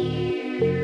Música